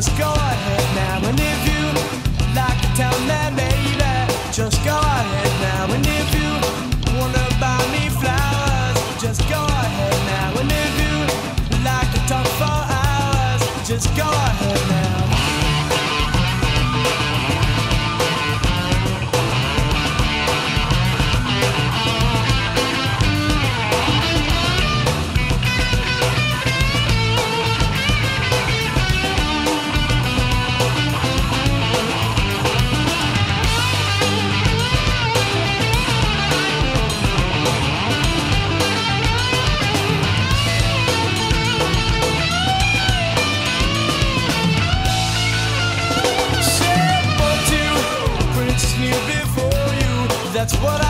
just go ahead. That's what I